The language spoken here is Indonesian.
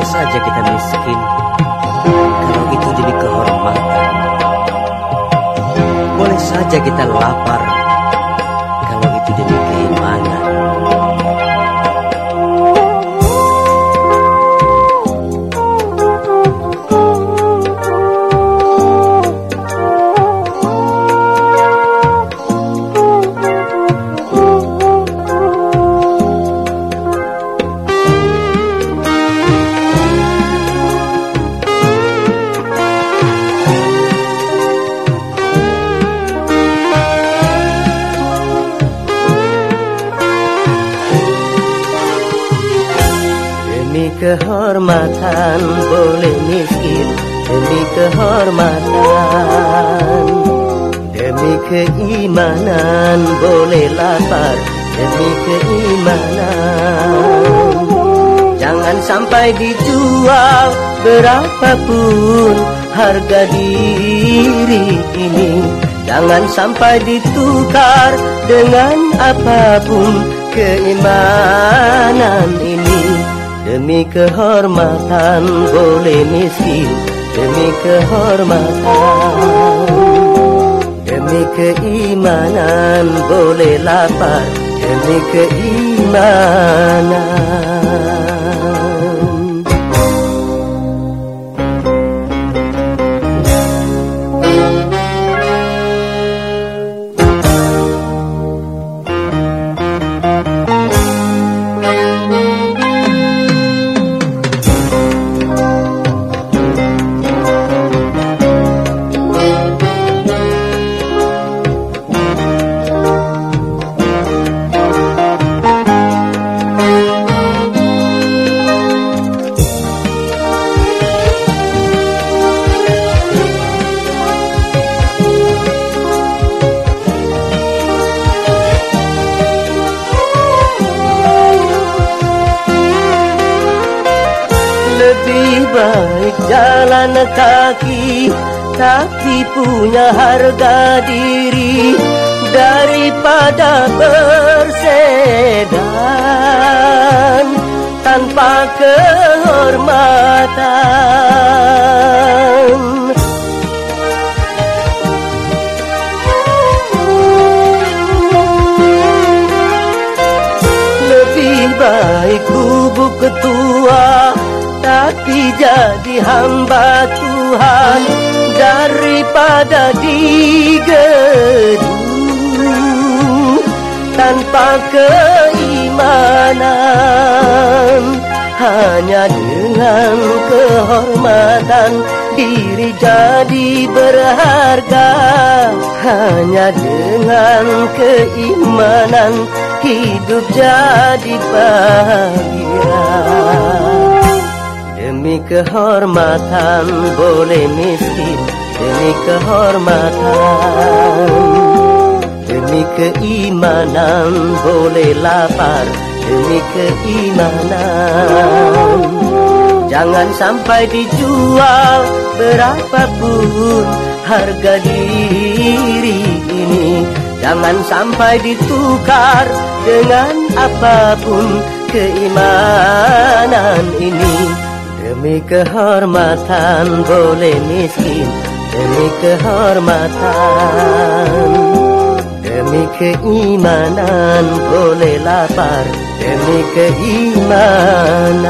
Boleh saja kita miskin Kalau itu demi kehormatan. Boleh saja kita lapar kehormatan boleh miskin Demi kehormatan. Demi keimanan boleh lapar Demi keimanan. Jangan sampai dijual berapapun harga diri ini. Jangan sampai ditukar dengan apa pun keimanan ini Demi kehormatan boleh miskin. Demi kehormatan. Demi keimanan boleh lapar. Demi keimanan jalan kaki Tapi punya harga diri Daripada bersedan Tanpa kehormatan. Lebih baik bubuk ketua Tapi jadi hamba Tuhan Daripada digedung Tanpa keimanan. Hanya dengan kehormatan Diri jadi berharga. Hanya dengan keimanan Hidup jadi bahagia Demi kehormatan boleh miskin. Demi kehormatan Demi keimanan boleh lapar. Demi keimanan. Jangan sampai dijual berapapun harga diri ini. Jangan sampai ditukar dengan apapun keimanan ini Demi kehormatan boleh miskin Demi kehormatan Demi keimanan boleh lapar Demi keimanan